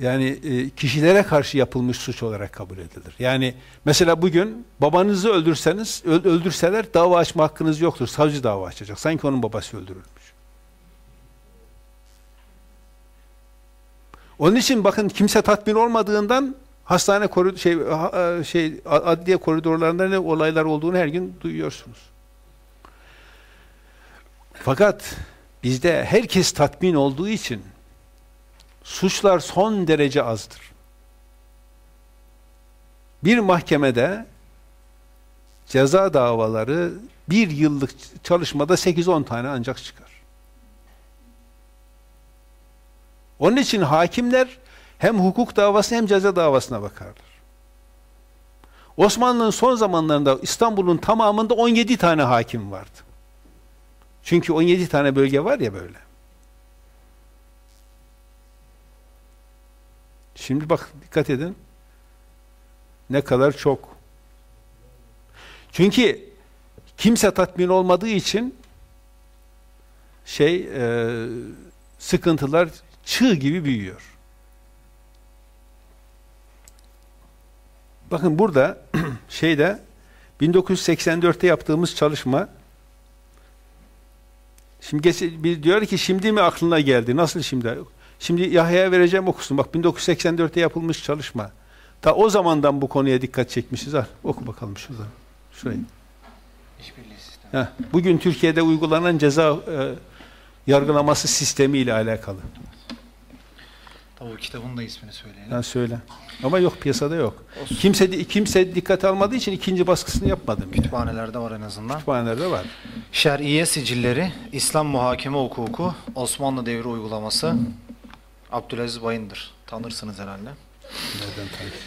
yani e, kişilere karşı yapılmış suç olarak kabul edilir. Yani mesela bugün babanızı öldürseniz öldürseler dava açma hakkınız yoktur. Savcı dava açacak. Sanki onun babası öldürülmüş. Onun için bakın kimse tatmin olmadığından hastane koridor şey şey adliye koridorlarında ne olaylar olduğunu her gün duyuyorsunuz. Fakat bizde herkes tatmin olduğu için suçlar son derece azdır. Bir mahkemede ceza davaları bir yıllık çalışmada 8-10 tane ancak çıkar. Onun için hakimler hem hukuk davası hem ceza davasına bakarlar. Osmanlı'nın son zamanlarında İstanbul'un tamamında 17 tane hakim vardı. Çünkü 17 tane bölge var ya böyle. Şimdi bak dikkat edin. Ne kadar çok. Çünkü kimse tatmin olmadığı için şey e, sıkıntılar çığ gibi büyüyor. Bakın burada şeyde 1984'te yaptığımız çalışma şimdi bir diyor ki şimdi mi aklına geldi? Nasıl şimdi? Şimdi Yahya'ya vereceğim okusun. Bak 1984'te yapılmış çalışma. Ta o zamandan bu konuya dikkat çekmişiz. Al, oku bakalım şurada. Şurayı. İşbirliği sistemi. Heh, bugün Türkiye'de uygulanan ceza e, yargılaması sistemi ile alakalı. Tabii bu kitabın da ismini söyleyelim. Ben söyle. Ama yok piyasada yok. Olsun. Kimse kimse dikkat almadığı için ikinci baskısını yapmadım. Yani. Kütüphanelerde var en azından. Kütüphanelerde var. Şer'iye sicilleri, İslam muhakeme hukuku, Osmanlı devri uygulaması. Abdülaziz Bayındır. Tanırsınız herhalde. Nereden tanıyorum?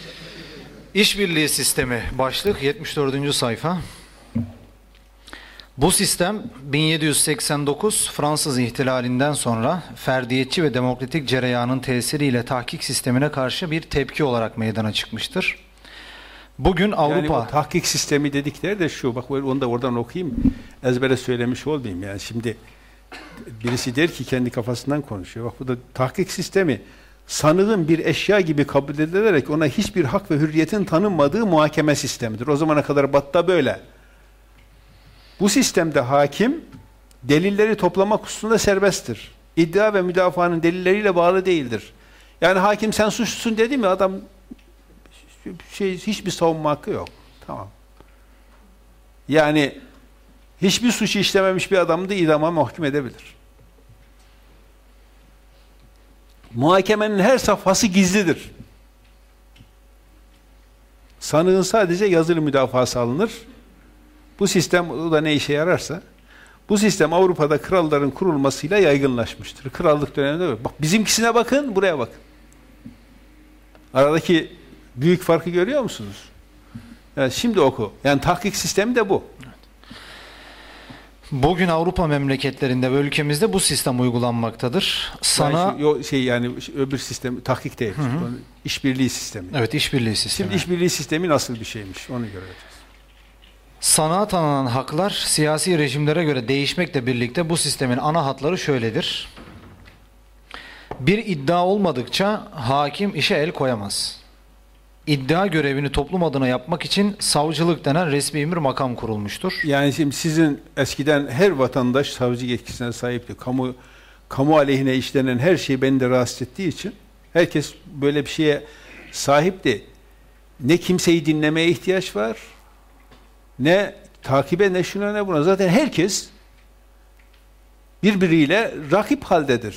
İşbirliği sistemi başlık 74. sayfa. Bu sistem 1789 Fransız ihtilalinden sonra ferdiyetçi ve demokratik cereyanın tesiriyle tahkik sistemine karşı bir tepki olarak meydana çıkmıştır. Bugün Avrupa Yani tahkik sistemi dedikleri de şu. Bak onu da oradan okuyayım. Ezbere söylemiş olmayayım. Yani şimdi birisi der ki kendi kafasından konuşuyor. Bak bu da tahkik sistemi sanığın bir eşya gibi kabul edilerek ona hiçbir hak ve hürriyetin tanınmadığı muhakeme sistemidir. O zamana kadar batta böyle. Bu sistemde hakim delilleri toplamak hususunda serbesttir. İddia ve müdafaanın delilleriyle bağlı değildir. Yani hakim sen suçlusun dedi mi adam şey hiçbir savunma hakkı yok. Tamam. Yani hiçbir suç işlememiş bir adamı da idama mahkum edebilir. Muhakemenin her safhası gizlidir. Sanığın sadece yazılı müdafası alınır. Bu sistem o da ne işe yararsa bu sistem Avrupa'da kralların kurulmasıyla yaygınlaşmıştır. Krallık döneminde. Bak bizimkisine bakın, buraya bakın. Aradaki büyük farkı görüyor musunuz? Yani şimdi oku. Yani tahkik sistemi de bu. Bugün Avrupa memleketlerinde ve ülkemizde bu sistem uygulanmaktadır. Sana Yani şu- yo- şey yani öbür sistem tahkik değil. İşbirliği sistemi. evet işbirliği sistemi. Şimdi işbirliği sistemi nasıl bir şeymiş onu göreceğiz. Sana tanınan haklar siyasi rejimlere göre değişmekle birlikte bu sistemin ana hatları şöyledir. Bir iddia olmadıkça hakim işe el koyamaz. İddia görevini toplum adına yapmak için savcılık denen resmi bir makam kurulmuştur. Yani şimdi sizin eskiden her vatandaş savcı yetkisine sahipti. Kamu kamu aleyhine işlenen her şey beni de rahatsız ettiği için herkes böyle bir şeye sahipti. Ne kimseyi dinlemeye ihtiyaç var, ne takibe ne şuna ne buna. Zaten herkes birbiriyle rakip haldedir.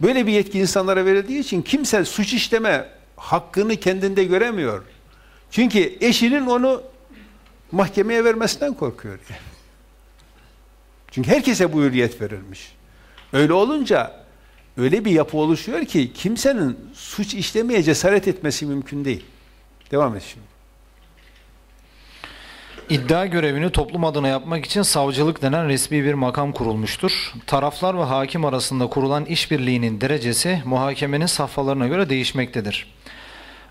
Böyle bir yetki insanlara verildiği için kimse suç işleme hakkını kendinde göremiyor. Çünkü eşinin onu mahkemeye vermesinden korkuyor. Yani. Çünkü herkese bu hürriyet verilmiş. Öyle olunca öyle bir yapı oluşuyor ki kimsenin suç işlemeye cesaret etmesi mümkün değil. Devam et şimdi. İddia görevini toplum adına yapmak için savcılık denen resmi bir makam kurulmuştur. Taraflar ve hakim arasında kurulan işbirliğinin derecesi muhakemenin safhalarına göre değişmektedir.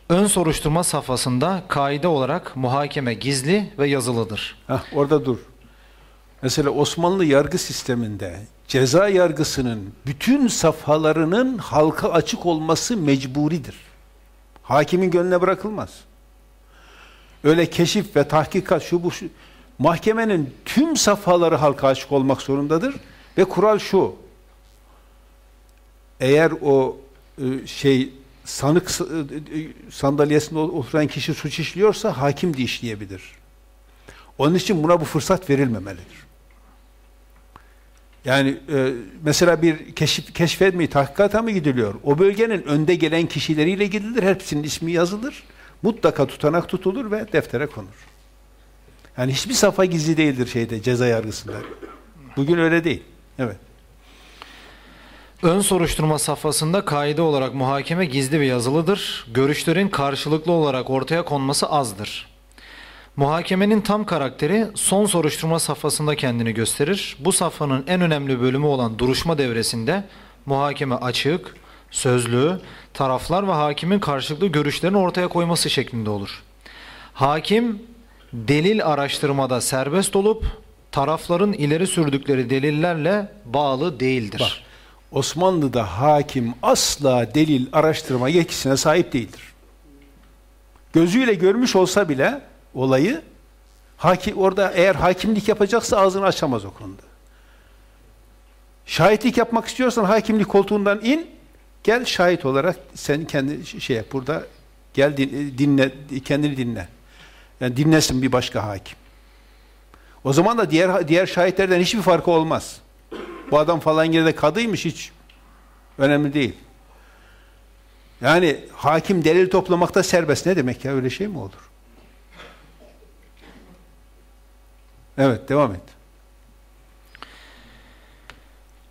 Ön soruşturma safhasında kaide olarak muhakeme gizli ve yazılıdır. Hah, orada dur. Mesela Osmanlı yargı sisteminde ceza yargısının bütün safhalarının halka açık olması mecburidir. Hakimin gönlüne bırakılmaz. Öyle keşif ve tahkikat şu bu şu. Mahkemenin tüm safhaları halka açık olmak zorundadır ve kural şu. Eğer o e, şey sanık s- e, sandalyesinde oturan kişi suç işliyorsa hakim de işleyebilir. Onun için buna bu fırsat verilmemelidir. Yani e, mesela bir keşif, keşfetmeyi tahkikata mı gidiliyor? O bölgenin önde gelen kişileriyle gidilir. Hepsinin ismi yazılır. Mutlaka tutanak tutulur ve deftere konur. Yani hiçbir safa gizli değildir şeyde ceza yargısında. Bugün öyle değil. Evet. Ön soruşturma safhasında kaide olarak muhakeme gizli ve yazılıdır. Görüşlerin karşılıklı olarak ortaya konması azdır. Muhakemenin tam karakteri son soruşturma safhasında kendini gösterir. Bu safhanın en önemli bölümü olan duruşma devresinde muhakeme açık, sözlü, taraflar ve hakimin karşılıklı görüşlerini ortaya koyması şeklinde olur. Hakim delil araştırmada serbest olup tarafların ileri sürdükleri delillerle bağlı değildir. Bak, Osmanlı'da hakim asla delil araştırma yetkisine sahip değildir. Gözüyle görmüş olsa bile olayı hakim orada eğer hakimlik yapacaksa ağzını açamaz o konuda. Şahitlik yapmak istiyorsan hakimlik koltuğundan in, gel şahit olarak sen kendi şey burada gel din- dinle kendini dinle. Yani dinlesin bir başka hakim. O zaman da diğer diğer şahitlerden hiçbir farkı olmaz. Bu adam falan yerde kadıymış hiç önemli değil. Yani hakim delil toplamakta serbest ne demek ya öyle şey mi olur? Evet devam et.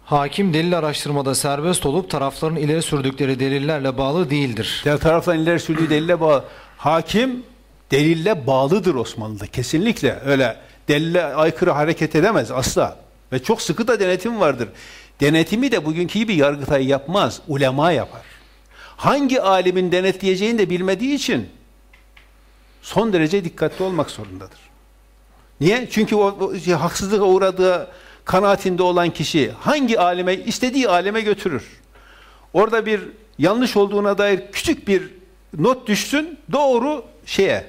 Hakim delil araştırmada serbest olup tarafların ileri sürdükleri delillerle bağlı değildir. Diğer taraftan ileri sürdüğü delille bağlı. Hakim delille bağlıdır Osmanlı'da. Kesinlikle öyle delille aykırı hareket edemez asla. Ve çok sıkı da denetim vardır. Denetimi de bugünkü gibi Yargıtay yapmaz. Ulema yapar. Hangi alimin denetleyeceğini de bilmediği için son derece dikkatli olmak zorundadır. Niye? Çünkü o, o haksızlığa uğradığı kanaatinde olan kişi hangi alime, istediği alime götürür. Orada bir yanlış olduğuna dair küçük bir not düşsün, doğru şeye,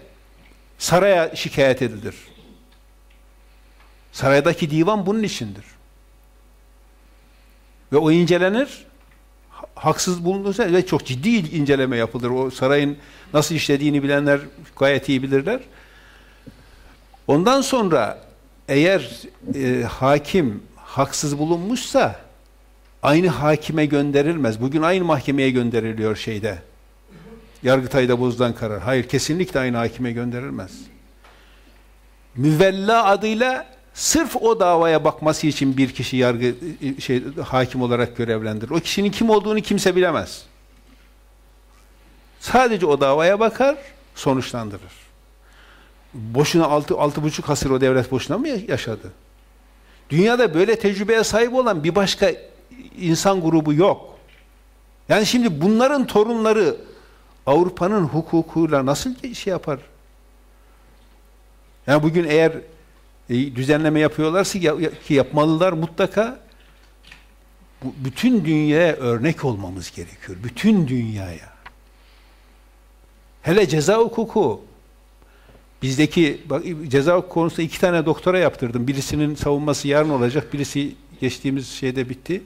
saraya şikayet edilir. Saraydaki divan bunun içindir. Ve o incelenir, haksız bulunursa ve çok ciddi inceleme yapılır. O sarayın nasıl işlediğini bilenler gayet iyi bilirler. Ondan sonra eğer e, hakim haksız bulunmuşsa aynı hakime gönderilmez. Bugün aynı mahkemeye gönderiliyor şeyde. Yargıtay'da bozulan karar. Hayır kesinlikle aynı hakime gönderilmez. Müvella adıyla sırf o davaya bakması için bir kişi yargı şey hakim olarak görevlendirir. O kişinin kim olduğunu kimse bilemez. Sadece o davaya bakar, sonuçlandırır. Boşuna altı, altı buçuk asır o devlet boşuna mı yaşadı? Dünyada böyle tecrübeye sahip olan bir başka insan grubu yok. Yani şimdi bunların torunları Avrupa'nın hukukuyla nasıl şey yapar? Yani bugün eğer e, düzenleme yapıyorlarsa ki yapmalılar mutlaka bütün dünyaya örnek olmamız gerekiyor. Bütün dünyaya. Hele ceza hukuku bizdeki bak, ceza konusunda iki tane doktora yaptırdım. Birisinin savunması yarın olacak. Birisi geçtiğimiz şeyde bitti.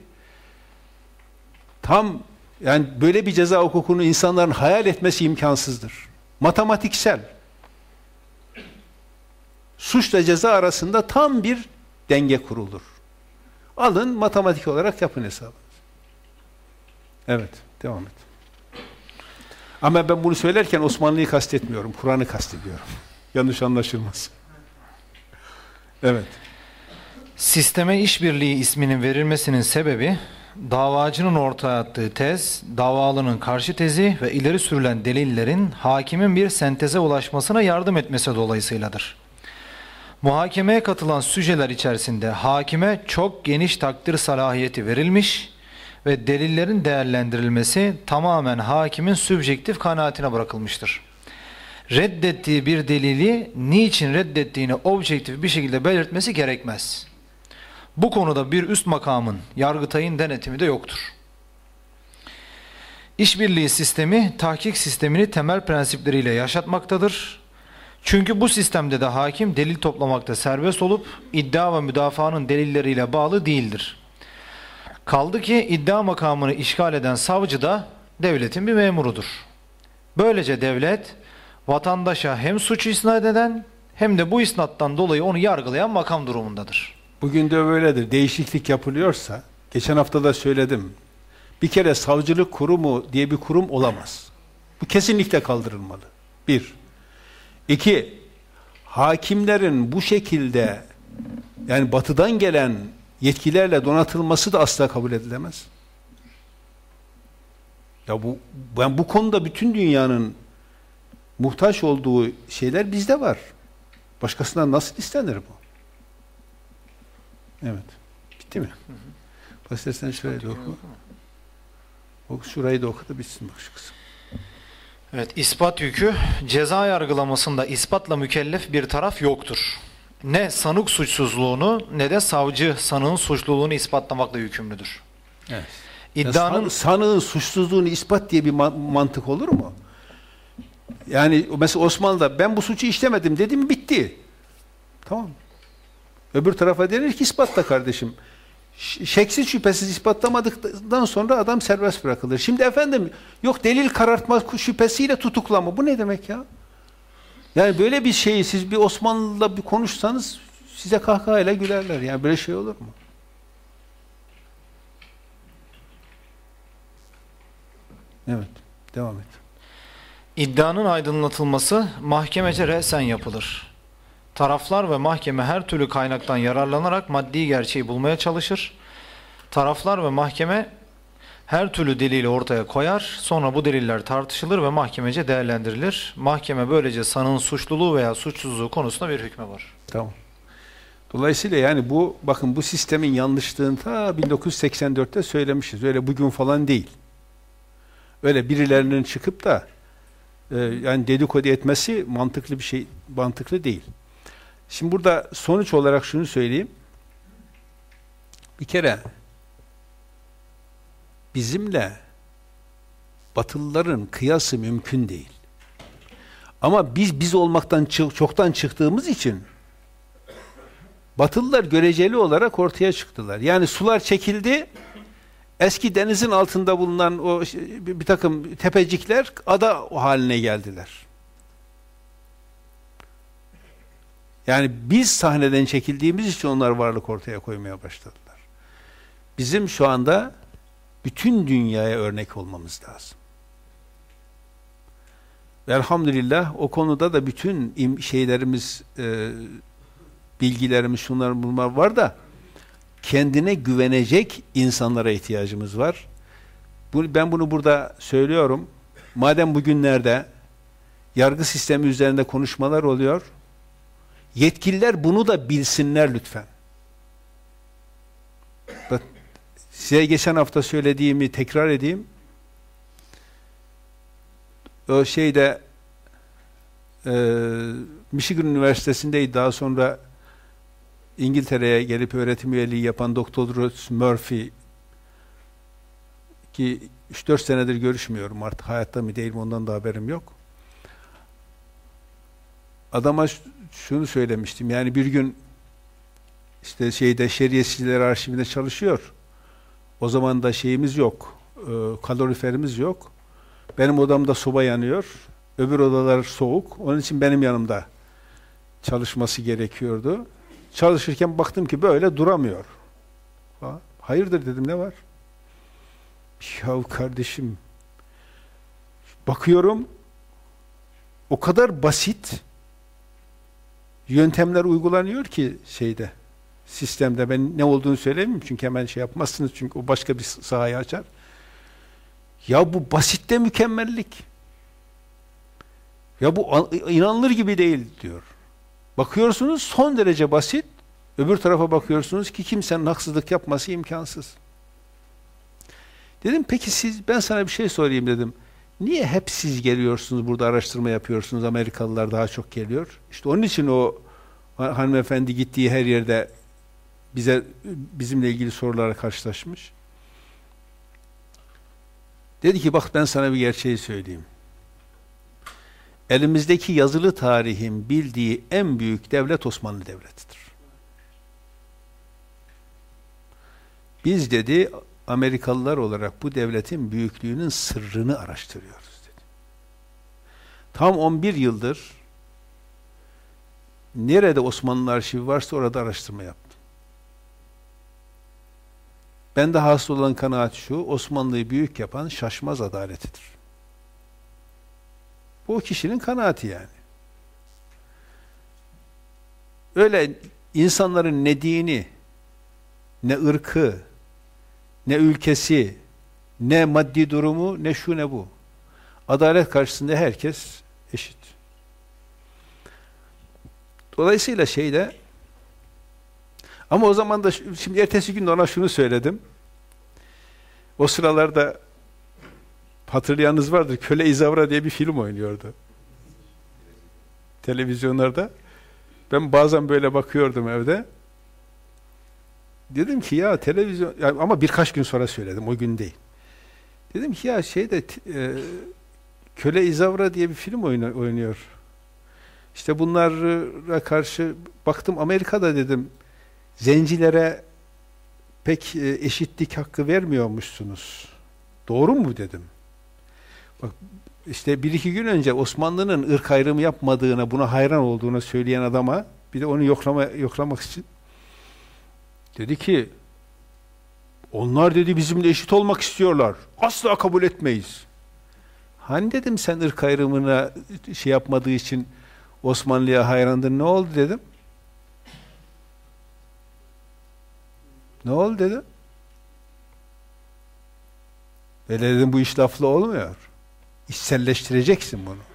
Tam yani böyle bir ceza hukukunu insanların hayal etmesi imkansızdır. Matematiksel. Suçla ceza arasında tam bir denge kurulur. Alın matematik olarak yapın hesabı. Evet, devam et. Ama ben bunu söylerken Osmanlı'yı kastetmiyorum, Kur'an'ı kastediyorum. Yanlış anlaşılmaz. Evet. Sisteme işbirliği isminin verilmesinin sebebi davacının ortaya attığı tez, davalının karşı tezi ve ileri sürülen delillerin hakimin bir senteze ulaşmasına yardım etmesi dolayısıyladır. Muhakemeye katılan süceler içerisinde hakime çok geniş takdir salahiyeti verilmiş ve delillerin değerlendirilmesi tamamen hakimin sübjektif kanaatine bırakılmıştır. Reddettiği bir delili niçin reddettiğini objektif bir şekilde belirtmesi gerekmez. Bu konuda bir üst makamın, yargıtayın denetimi de yoktur. İşbirliği sistemi, tahkik sistemini temel prensipleriyle yaşatmaktadır. Çünkü bu sistemde de hakim delil toplamakta serbest olup iddia ve müdafaanın delilleriyle bağlı değildir. Kaldı ki iddia makamını işgal eden savcı da devletin bir memurudur. Böylece devlet vatandaşa hem suç isnat eden hem de bu isnattan dolayı onu yargılayan makam durumundadır. Bugün de böyledir. Değişiklik yapılıyorsa, geçen hafta da söyledim. Bir kere savcılık kurumu diye bir kurum olamaz. Bu kesinlikle kaldırılmalı. Bir. İki, hakimlerin bu şekilde yani batıdan gelen yetkilerle donatılması da asla kabul edilemez. Ya bu ben bu konuda bütün dünyanın muhtaç olduğu şeyler bizde var. Başkasından nasıl istenir bu? Evet. Bitti mi? Sen şurayı da oku. O şurayı da oku da bitsin bak şu kısım. Evet, ispat yükü ceza yargılamasında ispatla mükellef bir taraf yoktur. Ne sanık suçsuzluğunu ne de savcı sanığın suçluluğunu ispatlamakla yükümlüdür. Evet. İddianın ya sanığın suçsuzluğunu ispat diye bir mantık olur mu? Yani mesela Osmanlı'da ben bu suçu işlemedim dedim bitti. Tamam. Öbür tarafa denir ki ispatla kardeşim. Şeksiz şüphesiz ispatlamadıktan sonra adam serbest bırakılır. Şimdi efendim yok delil karartma şüphesiyle tutuklama. Bu ne demek ya? Yani böyle bir şeyi siz bir Osmanlı'la bir konuşsanız size kahkahayla gülerler. Yani böyle şey olur mu? Evet. Devam et. İddianın aydınlatılması mahkemece resen yapılır. Taraflar ve mahkeme her türlü kaynaktan yararlanarak maddi gerçeği bulmaya çalışır. Taraflar ve mahkeme her türlü delili ortaya koyar. Sonra bu deliller tartışılır ve mahkemece değerlendirilir. Mahkeme böylece sanığın suçluluğu veya suçsuzluğu konusunda bir hükme var. Tamam. Dolayısıyla yani bu bakın bu sistemin yanlışlığını ta 1984'te söylemişiz. Öyle bugün falan değil. Öyle birilerinin çıkıp da e, yani dedikodu etmesi mantıklı bir şey, mantıklı değil. Şimdi burada sonuç olarak şunu söyleyeyim. Bir kere bizimle Batılıların kıyası mümkün değil. Ama biz biz olmaktan çoktan çıktığımız için Batılılar göreceli olarak ortaya çıktılar. Yani sular çekildi, eski denizin altında bulunan o bir takım tepecikler ada haline geldiler. Yani biz sahneden çekildiğimiz için onlar varlık ortaya koymaya başladılar. Bizim şu anda bütün dünyaya örnek olmamız lazım. Elhamdülillah o konuda da bütün şeylerimiz, e, bilgilerimiz, şunlar bunlar var da kendine güvenecek insanlara ihtiyacımız var. Ben bunu burada söylüyorum. Madem bugünlerde yargı sistemi üzerinde konuşmalar oluyor, yetkililer bunu da bilsinler lütfen. Size geçen hafta söylediğimi tekrar edeyim. O şeyde e, Michigan Üniversitesi'ndeydi daha sonra İngiltere'ye gelip öğretim üyeliği yapan Dr. Ruth Murphy ki 3-4 senedir görüşmüyorum artık hayatta mı değil mi ondan da haberim yok. Adama şunu söylemiştim yani bir gün işte şeyde şeriyesizler arşivinde çalışıyor. O zaman da şeyimiz yok. E, kaloriferimiz yok. Benim odamda soba yanıyor. Öbür odalar soğuk. Onun için benim yanımda çalışması gerekiyordu. Çalışırken baktım ki böyle duramıyor. Hayırdır dedim ne var? Ya kardeşim bakıyorum o kadar basit yöntemler uygulanıyor ki şeyde sistemde ben ne olduğunu söylemiyorum çünkü hemen şey yapmazsınız çünkü o başka bir sahayı açar. Ya bu basitte mükemmellik. Ya bu inanılır gibi değil diyor. Bakıyorsunuz son derece basit. Öbür tarafa bakıyorsunuz ki kimsenin haksızlık yapması imkansız. Dedim peki siz ben sana bir şey sorayım dedim. Niye hep siz geliyorsunuz burada araştırma yapıyorsunuz Amerikalılar daha çok geliyor? İşte onun için o hanımefendi gittiği her yerde bize bizimle ilgili sorulara karşılaşmış. Dedi ki bak ben sana bir gerçeği söyleyeyim. Elimizdeki yazılı tarihin bildiği en büyük devlet Osmanlı Devleti'dir. Biz dedi Amerikalılar olarak bu devletin büyüklüğünün sırrını araştırıyoruz dedi. Tam 11 yıldır nerede Osmanlı arşivi varsa orada araştırma yaptım. Ben de hasıl olan kanaat şu, Osmanlı'yı büyük yapan şaşmaz adaletidir. O kişinin kanaati yani. Öyle insanların ne dini, ne ırkı, ne ülkesi, ne maddi durumu, ne şu ne bu. Adalet karşısında herkes eşit. Dolayısıyla şeyde ama o zaman da şimdi ertesi gün ona şunu söyledim. O sıralarda hatırlayanınız vardır. Köle İzavra diye bir film oynuyordu. Televizyonlarda. Ben bazen böyle bakıyordum evde. Dedim ki ya televizyon yani ama birkaç gün sonra söyledim o gün değil. Dedim ki ya şeyde e, Köle İzavra diye bir film oynuyor. İşte bunlara karşı baktım Amerika'da dedim zencilere pek e, eşitlik hakkı vermiyormuşsunuz. Doğru mu dedim. Bak işte bir iki gün önce Osmanlı'nın ırk ayrımı yapmadığına, buna hayran olduğuna söyleyen adama Bir de onu yoklama, yoklamak için. Dedi ki onlar dedi bizimle eşit olmak istiyorlar. Asla kabul etmeyiz. Hani dedim sen ırk ayrımına şey yapmadığı için Osmanlı'ya hayrandın ne oldu dedim. Ne oldu dedim. Böyle dedim bu iş laflı olmuyor. İçselleştireceksin bunu.